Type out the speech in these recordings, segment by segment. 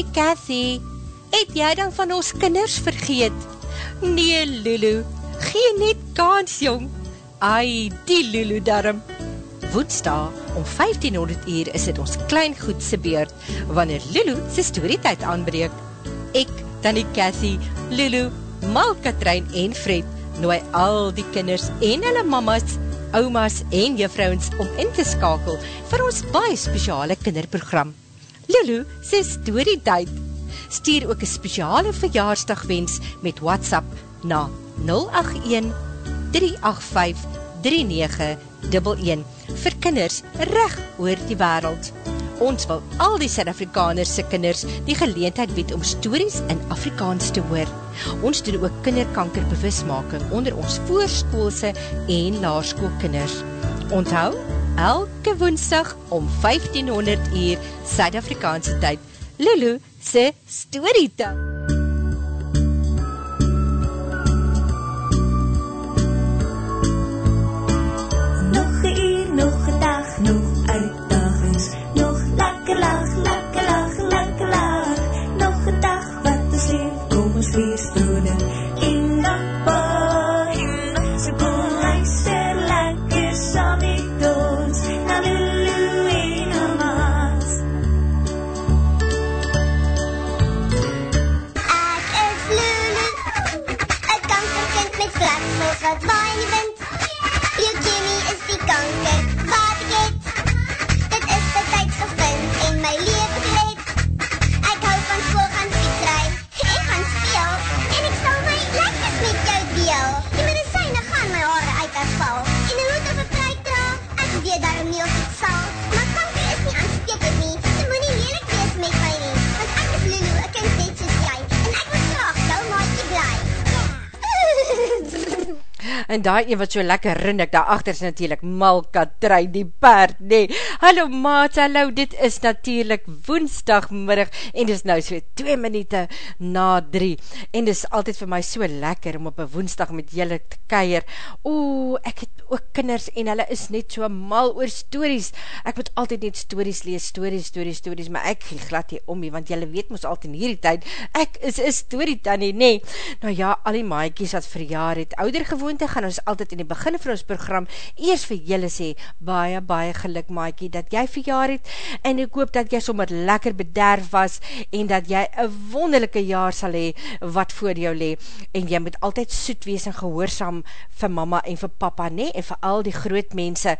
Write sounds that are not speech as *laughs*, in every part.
Tannie Cathy, het jy dan van ons kinders vergeet? Nee, Lulu, gee net kans, jong. Ai, die Lulu darm. Woensdag om 1500 uur is het ons klein goedse beurt, wanneer Lulu sy storytijd aanbreek. Ek, Tannie Cathy, Lulu, Mal Katrein en Fred, nooi al die kinders en hulle mamas, oumas en juffrouwens om in te skakel vir ons baie speciale kinderprogram. Lulu sê storytijd. Stuur ook een speciale verjaarsdagwens met WhatsApp na 081 385 3911 vir kinders reg oor die wereld. Ons wil al die Suid-Afrikanerse kinders die geleentheid bied om stories in Afrikaans te hoor. Ons doen ook kinderkanker bewusmaking onder ons voorskoolse en laarskoolkinders. Onthou, elke woensdag om 1500 uur Suid-Afrikaanse tyd, Lulu se storytime. En daar een wat so lekker rinnik, daar achter is natuurlijk Malkatrein, die paard, nee. Hallo maat, hallo, dit is natuurlijk woensdagmiddag, en dit is nou so 2 minute na 3, en dit is altyd vir my so lekker, om op een woensdag met julle te keier, oe, ek het ook kinders, en hulle is net so mal oor stories, ek moet altyd net stories lees, stories, stories, stories, maar ek gee glad hier om, want julle weet moes altyd in hierdie tyd, ek is een story tannie, nee, nou ja, al die maaikies wat verjaar het, ouder gewoonte gaan gaan ons altyd in die begin van ons program eers vir julle sê, baie, baie geluk maaikie, dat jy verjaar het, en ek hoop dat jy sommer lekker bederf was, en dat jy een wonderlijke jaar sal hee, wat voor jou lee, en jy moet altyd soet wees en gehoorzaam vir mama en vir papa, nee, en vir al die groot mense,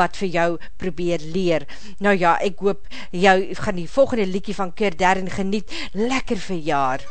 wat vir jou probeer leer. Nou ja, ek hoop, jou gaan die volgende liekie van Keur Darren geniet, lekker verjaar.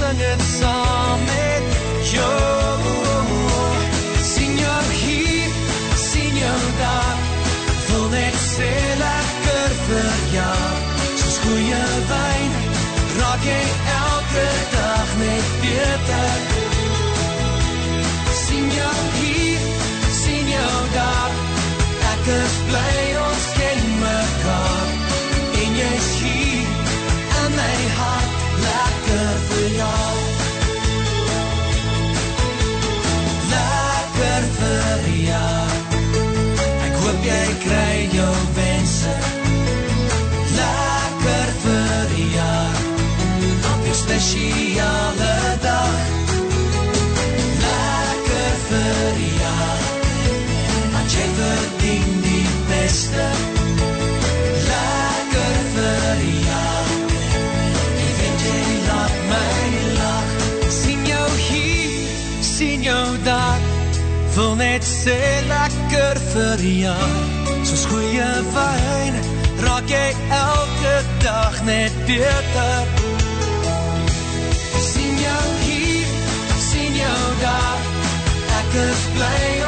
Wat vir jaar Soos goeie wijn Raak jy elke dag net beter. Sien jou hier, sien jou daar. Ek is blij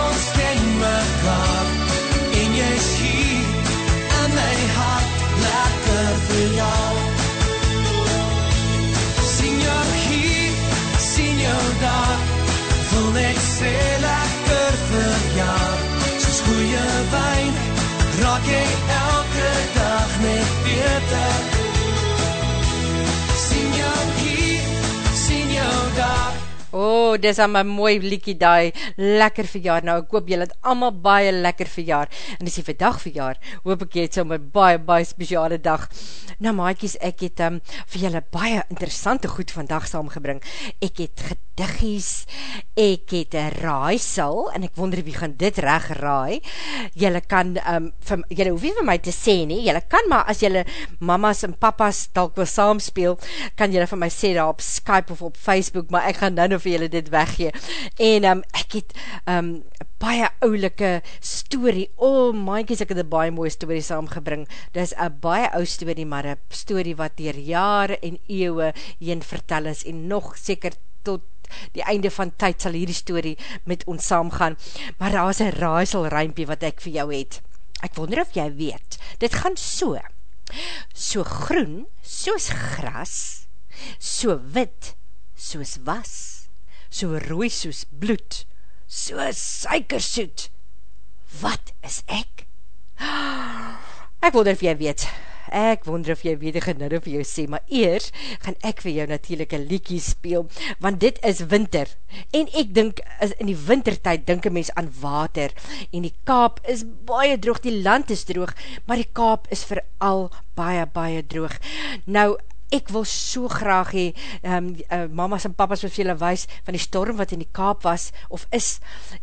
oh, dis aan my mooi liekie daai, lekker verjaar, nou ek hoop jy het allemaal baie lekker verjaar, en dis die verdag verjaar, hoop ek jy het so my baie, baie speciale dag, nou maaikies, ek het um, vir julle baie interessante goed vandag saamgebring, ek het gediggies, ek het een raaisel, en ek wonder wie gaan dit reg raai, julle kan, um, vir, julle hoef nie vir my te sê nie, julle kan maar, as julle mamas en papas dalk wil saamspeel, kan julle vir my sê daar op Skype of op Facebook, maar ek gaan nou vir julle dit weggee. En um, ek het um, baie oulike story, oh my kies, ek het een baie mooie story saamgebring. Dit is een baie ou story, maar een story wat dier jare en eeuwe heen vertel is, en nog seker tot die einde van tyd sal hierdie story met ons saamgaan. Maar daar is een raaisel ruimpie wat ek vir jou het. Ek wonder of jy weet, dit gaan so, so groen, soos gras, so wit, soos was, so rooi soos bloed, so suikersoet. Wat is ek? *gasps* Ek wonder of jy weet, ek wonder of jy weet, ek nou vir jou sê, maar eers gaan ek vir jou natuurlijk een liekie speel, want dit is winter, en ek dink, in die wintertijd dink een mens aan water, en die kaap is baie droog, die land is droog, maar die kaap is vooral baie, baie droog. Nou, ek wil so graag hee, um, uh, mamas en papas wat vir julle wees, van die storm wat in die kaap was, of is,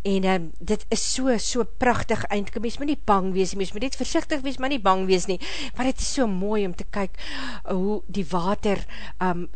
en um, dit is so, so prachtig, eindelijk, mens moet nie bang wees, mens moet net versichtig wees, maar nie bang wees nie, maar het is so mooi om te kyk, uh, hoe die water, um,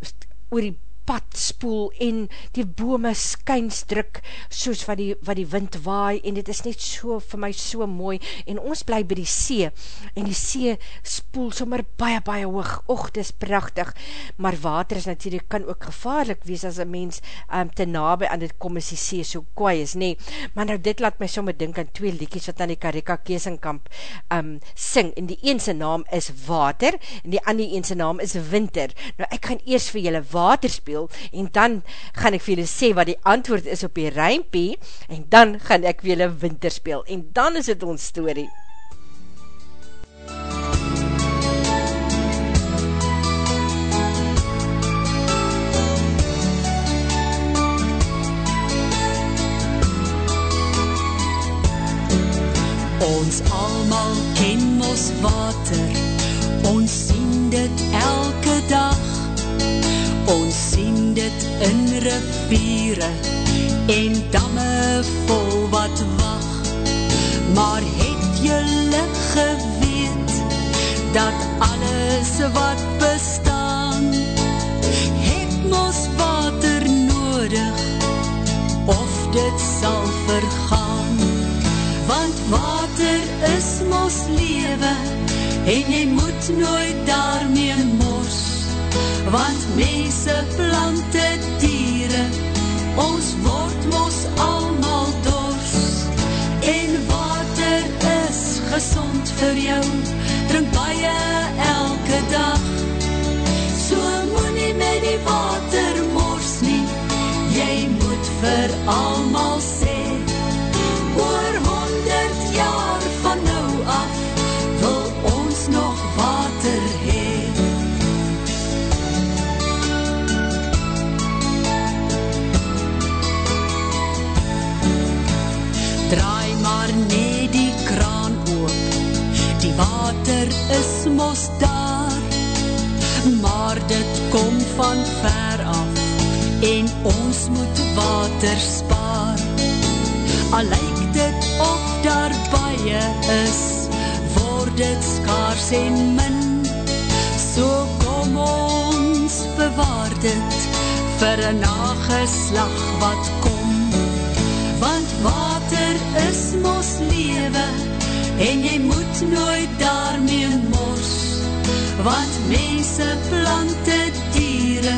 oor die pad spoel en die bome skynsdruk soos wat die, wat die wind waai en dit is net so vir my so mooi. En ons bly by die see en die see spoel sommer baie baie hoog, och dit is prachtig. Maar water is natuurlijk kan ook gevaarlik wees as een mens um, te nabe aan dit kom as die see so kwaai is, nee, maar nou dit laat my sommer dink aan twee liedjes wat aan die Karika Keesenkamp um, sing. En die eense naam is water en die ander eense naam is winter. Nou ek gaan eers vir julle water speel speel, en dan gaan ek vir julle sê wat die antwoord is op die rijmpie, en dan gaan ek vir julle winter speel, en dan is het ons story. Ons almal ken ons water, ons sien dit elke sien dit in riviere en damme vol wat wacht. Maar het jylle geweet dat alles wat bestaan het mos water nodig of dit sal vergaan. Want water is mos lewe en jy moet nooit daarmee mors want mense, plante, dieren, ons word mos almal dors, en water is gezond vir jou, drink baie elke dag, so moet nie met die water mors nie, jy moet vir almal sê, die water is mos daar, maar dit kom van ver af, en ons moet water spaar. Al lyk dit of daar baie is, word dit skaars en min, so kom ons bewaar dit, vir een nageslag wat kom, want water is mos lewe En jy moet nooit daarmee mors Want mense, plante, diere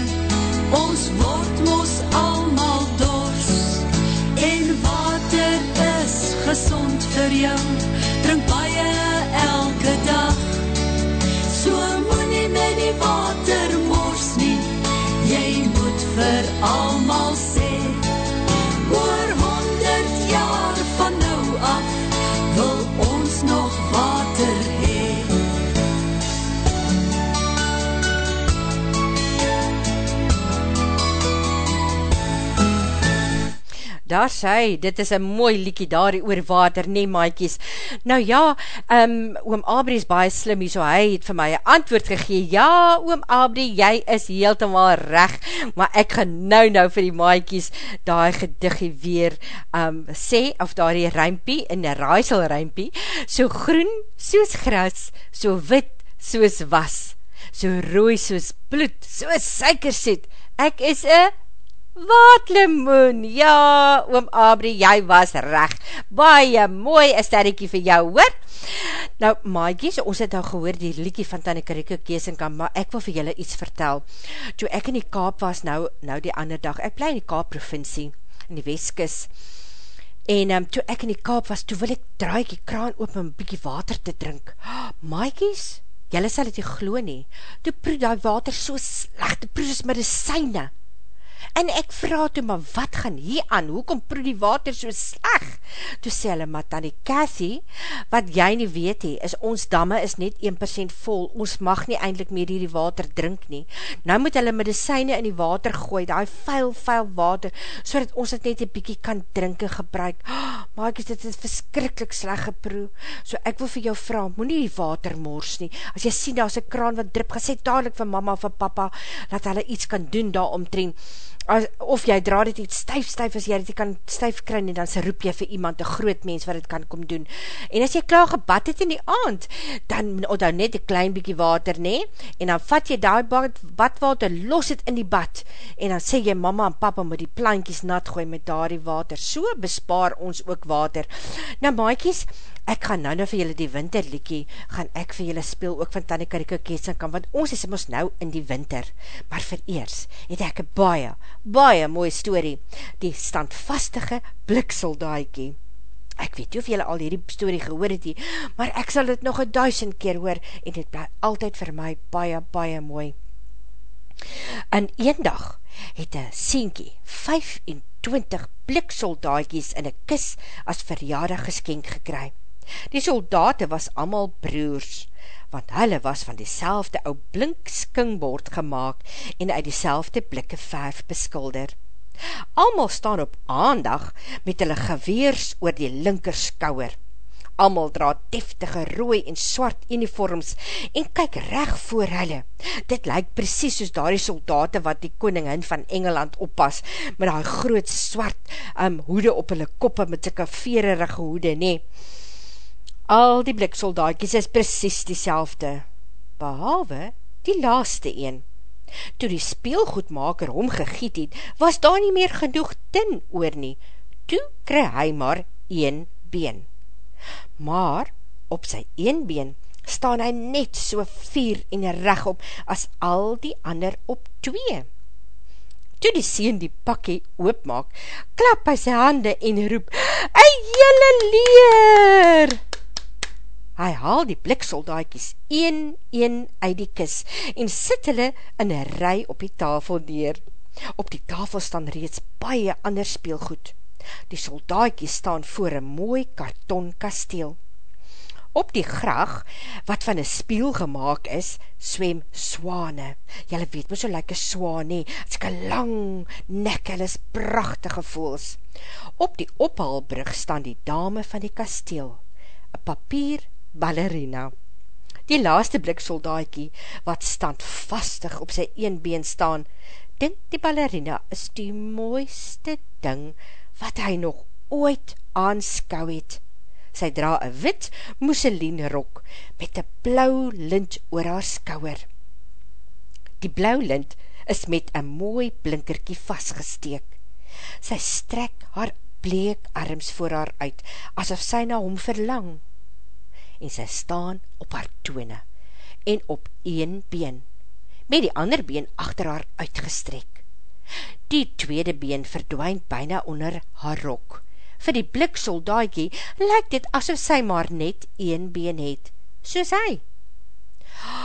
Ons word mos almal dors. En water is gezond vir jou Daar sê, dit is een mooi liekie daar oor water, nee maaikies. Nou ja, um, oom Abri is baie slim so hy het vir my een antwoord gegee. Ja, oom Abri, jy is heeltemaal recht, maar ek gaan nou nou vir die maaikies daar gediggie weer um, sê, of daar die ruimpie, in die raaisel ruimpie, so groen soos gras, so wit soos was, so rooi soos bloed, so suikersoet, ek is een Wat limoen, ja, oom Abri, jy was reg, baie mooi, is sterrekie vir jou, hoor? Nou, maaikies, ons het nou gehoor die liekie van Tanne Karike Keesenkamp, maar ek wil vir julle iets vertel. Toe ek in die Kaap was, nou, nou die ander dag, ek bly in die Kaap provincie, in die Westkis, en um, toe ek in die Kaap was, toe wil ek draai die kraan open om bykie water te drink. Maaikies, julle sal het nie glo nie, toe proe die water so sleg, toe proe is medicijne, En ek vraag toe, maar wat gaan hier aan? Hoekom proe die water so sleg? Toe sê hulle, maar Tanny Cathy, wat jy nie weet he, is ons damme is net 1% vol. Ons mag nie eindelijk meer die water drink nie. Nou moet hulle medicijne in die water gooi, die vuil, vuil water, so dat ons het net een bykie kan drinken gebruik. Oh, maar ek is dit verskrikkelijk sleg geproe. So ek wil vir jou vraag, moet nie die water mors nie. As jy sien, daar is een kraan wat drip, gesê dadelijk vir mama of vir papa, dat hulle iets kan doen daar omtrend as, of jy dra dit iets stuif, stuif, as jy dit kan stuif kry, en dan se roep jy vir iemand, een groot mens, wat dit kan kom doen. En as jy klaar gebad het in die aand, dan onthou net een klein bykie water, nee, en dan vat jy die bad, badwater, los het in die bad, en dan sê jy, mama en papa moet die plankies nat gooi met daar die water, so bespaar ons ook water. Nou maaikies, ek gaan nou nou vir julle die winterliekie, gaan ek vir julle speel ook van Tanne Karika Keesinkamp, want ons is ons nou in die winter, maar vir eers het ek een baie, baie mooie story, die standvastige blikseldaakie. Ek weet nie of julle al hierdie story gehoor het hier, maar ek sal dit nog een duisend keer hoor, en dit bly altyd vir my baie, baie mooi. En een dag het een sienkie 25 bliksoldaakies in een kis as verjaardag geskenk gekry. Die soldate was amal broers, want hulle was van die selfde ou blink skingbord gemaakt en uit die selfde blikke verf beskulder. Amal staan op aandag met hulle geweers oor die linkerskouwer. Amal dra deftige rooi en swart uniforms en kyk reg voor hulle. Dit lyk precies soos daar die soldate wat die koningin van Engeland oppas, met die groot swart um, hoede op hulle koppe met syke veererige hoede, nee. Al die bliksoldaatjies is precies die selfde, behalwe die laaste een. Toe die speelgoedmaker hom gegiet het, was daar nie meer genoeg tin oor nie. Toe kry hy maar een been. Maar op sy een been staan hy net so vier en reg op as al die ander op twee. Toe die sien die pakkie oopmaak, klap hy sy hande en roep, Ei jylle leer! Hy haal die bliksoldaakies een, een uit die kis en sit hulle in een rij op die tafel neer. Op die tafel staan reeds baie ander speelgoed. Die soldaakies staan voor een mooi karton kasteel. Op die graag, wat van een spiel gemaakt is, swem swane. Julle weet my so like swaan nie, het is een lang nek, hulle is prachtige voels. Op die ophaalbrug staan die dame van die kasteel, een papier ballerina. Die laaste bliksoldaakie, wat standvastig op sy een been staan, dink die ballerina is die mooiste ding, wat hy nog ooit aanskou het. Sy dra een wit mousseline rok, met een blauw lint oor haar skouwer. Die blauw lint is met een mooi blinkerkie vastgesteek. Sy strek haar bleek arms voor haar uit, asof sy na hom verlang en sy staan op haar tone en op een been, met die ander been achter haar uitgestrek. Die tweede been verdwijn byna onder haar rok. Vir die blik soldaakie lyk dit asof sy maar net een been het, soos hy. *gasps*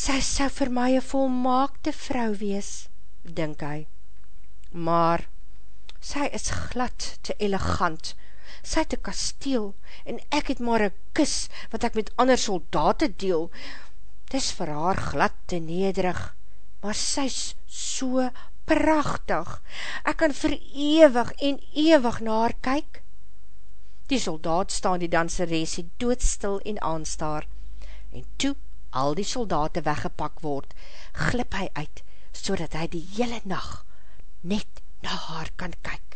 Sy sou vir my een volmaakte vrou wees, dink hy. Maar, sy is glad te elegant, sy het een kasteel, en ek het maar een kus, wat ek met ander soldaten deel, dis vir haar glad te nederig, maar sy is so prachtig, ek kan vir ewig en ewig na haar kyk. Die soldaat staan die danseresie doodstil en aanstaar, en toe al die soldaten weggepak word, glip hy uit, so hy die hele nacht net na haar kan kyk.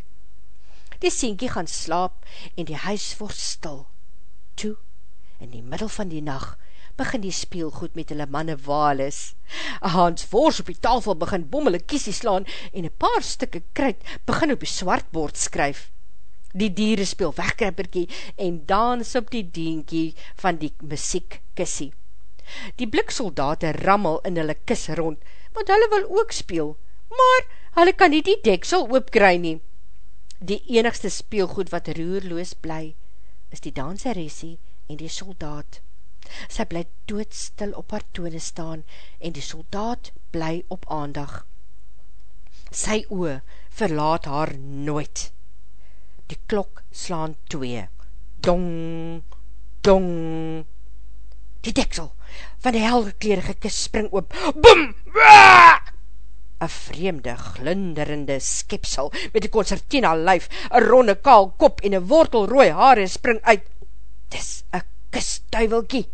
Die sienkie gaan slaap en die huis word stil. Toe, in die middel van die nacht, begin die speelgoed met hulle manne waal Hans Vors op die tafel begin bommele kiesie slaan en een paar stikke kruid begin op die swartboord skryf. Die dieren speel wegkripperkie en dans op die dienkie van die muziek kissie. Die bliksoldate rammel in hulle kis rond, want hulle wil ook speel, maar hulle kan nie die deksel oopkry nie. Die enigste speelgoed wat roerloos bly, is die danseresie en die soldaat. Sy bly doodstil op haar tone staan en die soldaat bly op aandag. Sy oe verlaat haar nooit. Die klok slaan twee. Dong, dong. Die deksel van die helgekleerige kis spring oop. Boom! Een vreemde, glinderende skepsel met die concertina lyf, een ronde kaal kop en een wortelrooi haare spring uit. Dis een kisduivelkie.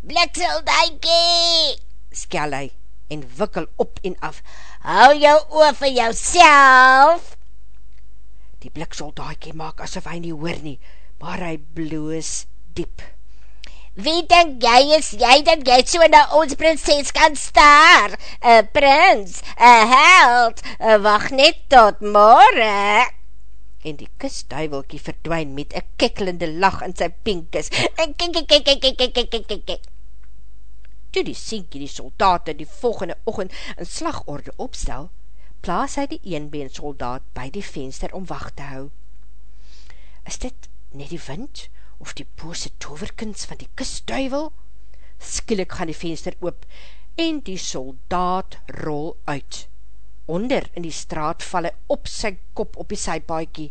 Bliksel duikie, skel hy en wikkel op en af. Hou jou oor vir jou self. Die blikseldaakie maak asof hy nie hoor nie, maar hy bloos diep. Wie denk jy is jy dat jy so na ons prinses kan staar? Een prins, een held, wacht net tot morgen. En die kusduivelkie verdwijn met een kekkelende lach in sy pinkes. Toe die sienkie die soldaten die volgende ochend in slagorde opstel, plaas hy die eenbeen soldaat by die venster om wacht te hou. Is dit net die wind? Of die bose toverkins van die kustduivel? Skielik gaan die venster oop en die soldaat rol uit. Onder in die straat val hy op sy kop op die sypaaikie.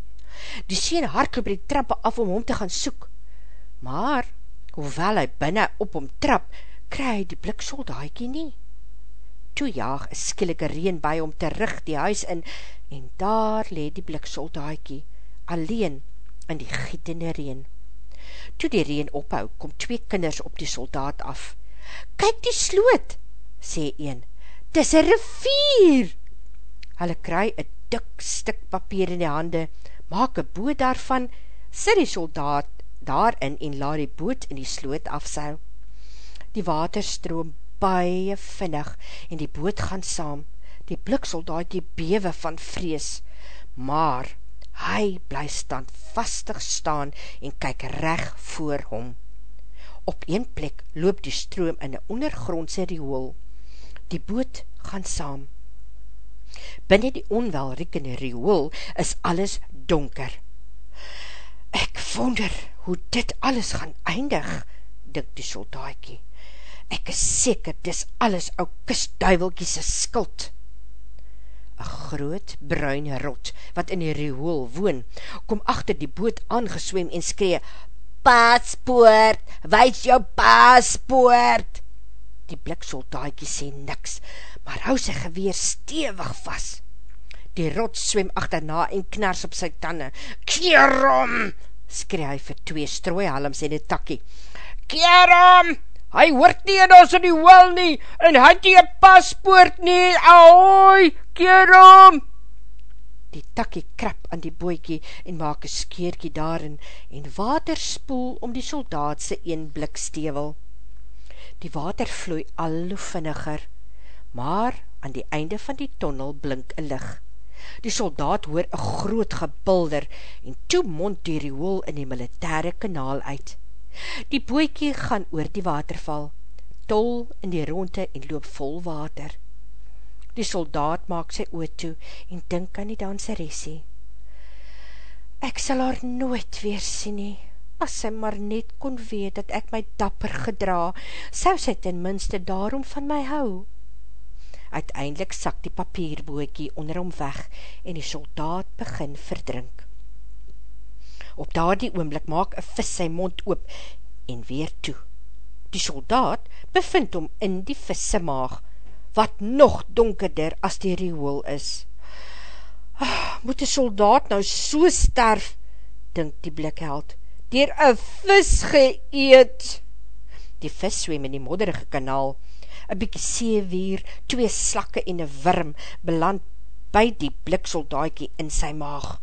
Die sien hardloop die trappe af om hom te gaan soek. Maar, hoewel hy binnen op hom trap, kry hy die bliksoldaakie nie. Toe jaag een skielike reen by om terug die huis in en daar leed die bliksoldaakie alleen in die gietende reen. Toe die reen ophou, kom twee kinders op die soldaat af. Kyk die sloot, sê een, dis een rivier. Hulle kry een dik stik papier in die hande, maak een boot daarvan, sit die soldaat daarin en laat die boot in die sloot afseil. Die water stroom baie vinnig en die boot gaan saam. Die bliksoldaat die bewe van vrees, maar hy bly standvastig staan en kyk reg voor hom. Op een plek loop die stroom in een ondergrondse riool. Die boot gaan saam. Binnen die onwelrekende riool is alles donker. Ek wonder hoe dit alles gaan eindig, dink die soldaakie. Ek is seker, dis alles ou kustduivelkie se skuld een groot bruin rot, wat in die riool woon, kom achter die boot aangeswem en skree, Paspoort, wees jou paspoort! Die bliksoldaatjie sê niks, maar hou sy geweer stevig vast. Die rot swem achterna en knars op sy tanden. Keer om! skree hy vir twee strooihalms en die takkie. Keer om! hy hoort nie in ons in die wel nie, en hy het nie een paspoort nie, ahoy, keer om! Die takkie krap aan die boekie en maak een skeerkie daarin en water spoel om die soldaatse een blikstevel. Die water vloei al hoe vinniger, maar aan die einde van die tonnel blink een lig. Die soldaat hoor een groot gebulder en toe mond die riool in die militaire kanaal uit. Die boekie gaan oor die waterval, tol in die ronde en loop vol water. Die soldaat maak sy oot toe en dink aan die danseresie. Ek sal haar nooit weer sien nie, as sy maar net kon weet dat ek my dapper gedra, sou sy ten minste daarom van my hou. Uiteindelik sak die papierboekie onder hom weg en die soldaat begin verdrink. Op daardie oomblik maak een vis sy mond oop en weer toe. Die soldaat bevind hom in die visse maag, wat nog donkerder as die riool is. Oh, moet die soldaat nou so sterf, dink die blikheld, dier een vis geëet. Die vis swem in die modderige kanaal, een bykie seewier, twee slakke en een worm beland by die bliksoldaatjie in sy maag.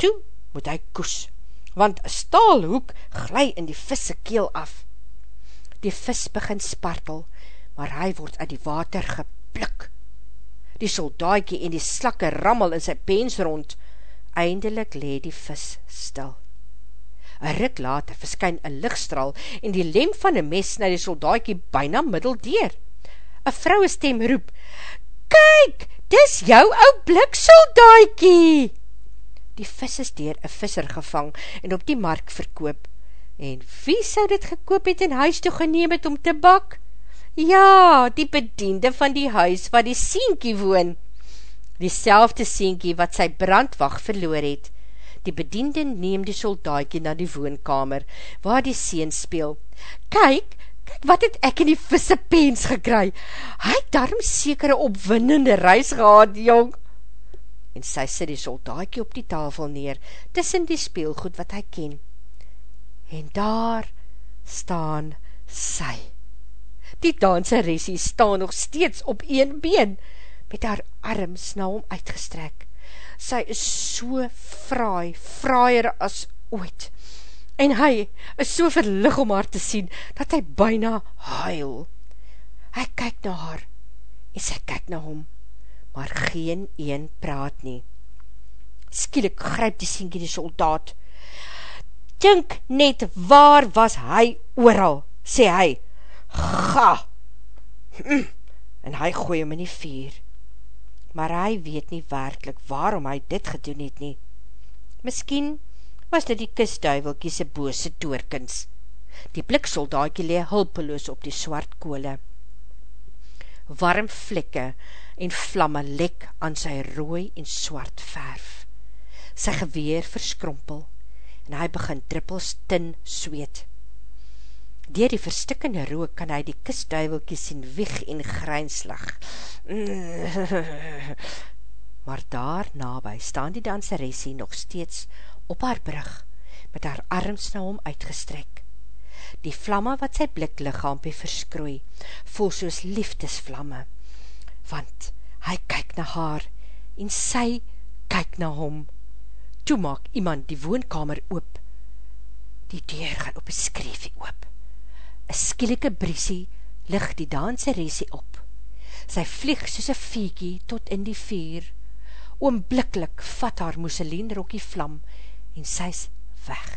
Toe moet hy koes, want een staalhoek glij in die visse keel af. Die vis begin spartel, maar hy word uit die water geplik. Die soldaatjie en die slakke rammel in sy pens rond, eindelik le die vis stil. Een rik later verskyn een lichtstraal en die lem van een mes na die soldaatjie byna middel deur. Een vrouwe stem roep, Kyk, dis jou ou blik soldaatjie! Die vis is dier een visser gevang en op die mark verkoop. En wie sou dit gekoop het in huis toe geneem het om te bak? Ja, die bediende van die huis waar die sienkie woon. Die selfde sienkie wat sy brandwacht verloor het. Die bediende neem die soldaakie na die woonkamer, waar die sien speel. Kyk, kyk wat het ek in die visse pens gekry. Hy het daarom sekere opwinnende reis gehad, jong. En sy sit die soldaakie op die tafel neer, tussen die speelgoed wat hy ken. En daar staan sy. Die danseresie staan nog steeds op een been, met haar arms na hom uitgestrek. Sy is so fraai, fraaier as ooit. En hy is so verlig om haar te sien, dat hy byna huil. Hy kyk na haar, en sy kyk na hom, maar geen een praat nie. Skielik gryp die sienkie die soldaat. Tink net waar was hy ooral, sê hy, ga, hm, en hy gooi hom in die vier. Maar hy weet nie werkelijk waarom hy dit gedoen het nie. Miskien was dit die kisduivelkie se bose toorkens. Die bliksoldaakie lee hulpeloos op die swart kole. Warm vlekke en vlamme lek aan sy rooi en swart verf. Sy geweer verskrompel en hy begin trippels tin zweet. Door die verstikkende rook kan hy die kistduivelkie sien wieg en grijnslag. *laughs* Maar daar nabij staan die danseresie nog steeds op haar brug, met haar arms na hom uitgestrek. Die vlamme wat sy blik lichaampie verskroei, voel soos liefdesvlamme, want hy kyk na haar, en sy kyk na hom. Toe maak iemand die woonkamer oop, die deur gaan op een skreefie oop. Een skielike briesie lig die danseresie op. Sy vlieg soos een viekie tot in die vier. Oombliklik vat haar mousseline rokkie vlam en sy is weg.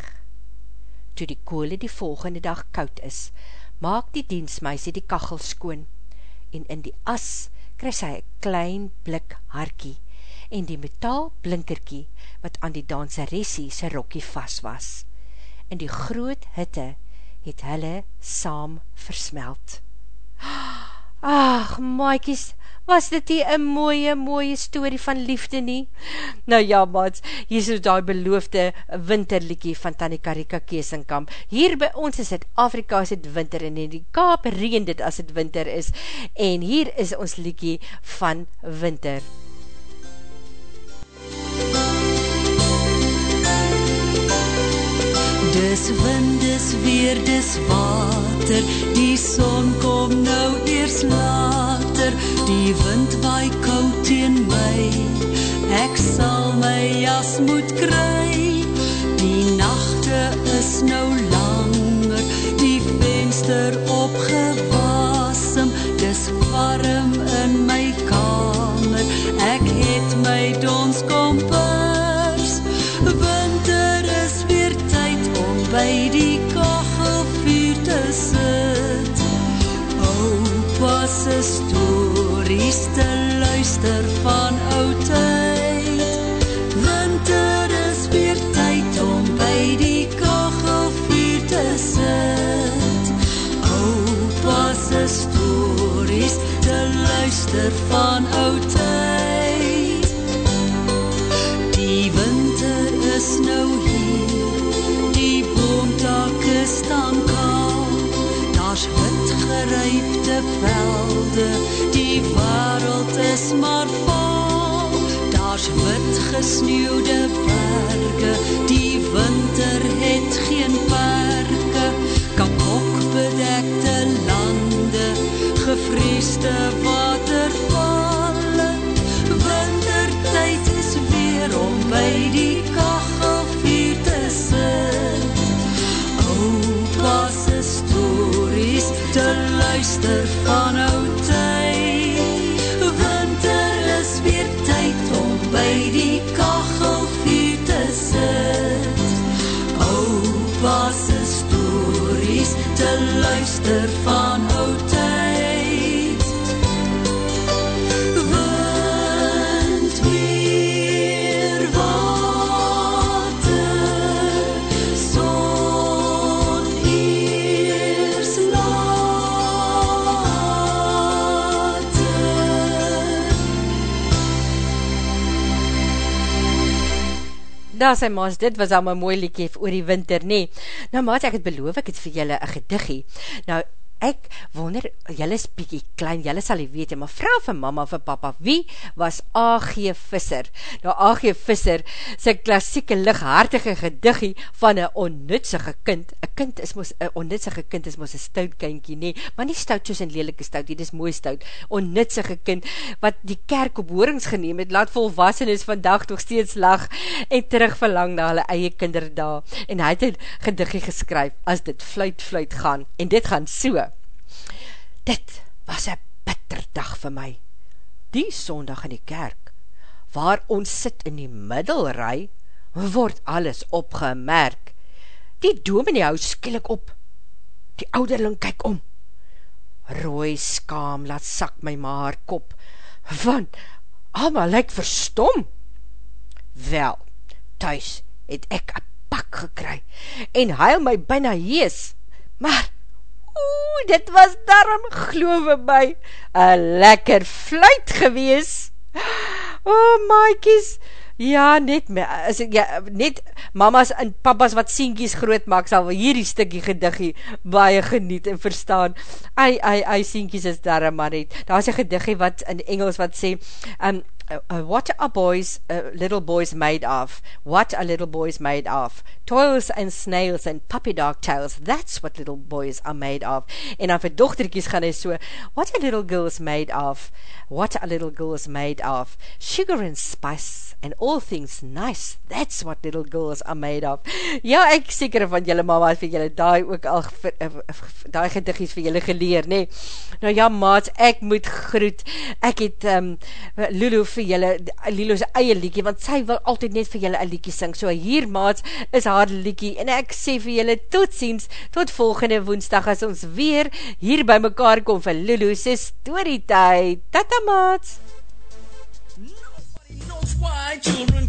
Toe die koole die volgende dag koud is, maak die diensmeisie die kachel skoon en in die as kry sy een klein blik harkie en die metaal blinkerkie wat aan die danseresie sy rokkie vast was. In die groot hitte het hulle saam versmelt. Ach, maaikies, was dit die een mooie, mooie story van liefde nie? Nou ja, maats, hier is die beloofde winterliekie van Tanny Karika Keesenkamp. Hier by ons is het Afrika is het winter en in die kaap reen dit as het winter is. En hier is ons liekie van winter. Dis wind, dis weer, dis water. Die son kom nou eers later. Die wind waai koud teen my. Ek sal my jas moet kry. Die nachte is nou langer. Die venster opgewasem Dis warm in my kamer. Ek het my dons kompers velde, die wereld is maar vol, daar's wit gesneeuwde berge, die Daar sy maas, dit was al my mooi liekie oor die winter, nee. Nou maat, ek het beloof, ek het vir julle een gediggie. Nou, ek wonder, julle is bykie klein, julle sal nie weet, maar vraag vir mama, vir papa, wie was A.G. Visser? Nou, A.G. Visser, sy klassieke lighartige gediggie van een onnutsige kind, een kind is mos, een onnutsige kind is mos een stout kindkie, nee, maar nie stout soos een lelike stout, dit is mooi stout, onnutsige kind, wat die kerk op hoorings geneem het, laat volwassen is vandag nog steeds lag, en terug verlang na hulle eie kinderda, en hy het een gediggie geskryf, as dit fluit fluit gaan, en dit gaan so, Dit was een bitter dag vir my. Die sondag in die kerk, waar ons sit in die middelrij, word alles opgemerk. Die dominee hou skielik op. Die ouderling kyk om. Rooi skaam laat sak my maar kop, want allemaal lyk verstom. Wel, thuis het ek een pak gekry, en huil my byna hees, maar Oeh, dit was daarom, geloof my, een lekker fluit gewees. O, oh, maaikies, ja, net, as ek, ja, net mamas en papas wat sienkies groot maak, sal hierdie stikkie gediggie baie geniet en verstaan. Ai, ai, ai, sienkies is daarom maar net. Daar is een gediggie wat in Engels wat sê, um, uh, what are boys, uh, little boys made of? What are little boys made of? Toils and snails and puppy dog tails, that's what little boys are made of. En dan vir dochterkies gaan hy so, what are little girls made of? What are little girls made of? Sugar and spice and all things nice, that's what little girls are made of. Ja, ek seker van julle mama vir julle daai ook al, daai gediggies vir julle geleer, nee. Nou ja, maats, ek moet groet, ek het um, Lulu vir julle, Lilo's eie liekie, want sy wil altyd net vir julle een liekie sing, so hier maats is haar liekie, en ek sê vir julle tot ziens, tot volgende woensdag as ons weer hier by mekaar kom vir Lilo's storytijd. Tata maats! Nobody knows why children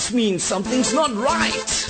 Must mean something's not right.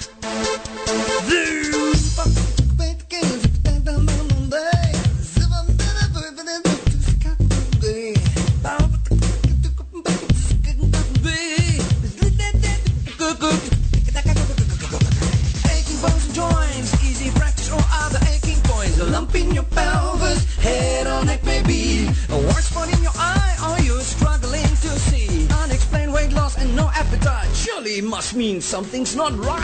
something's not right.